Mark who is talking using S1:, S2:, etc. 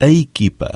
S1: a equipa.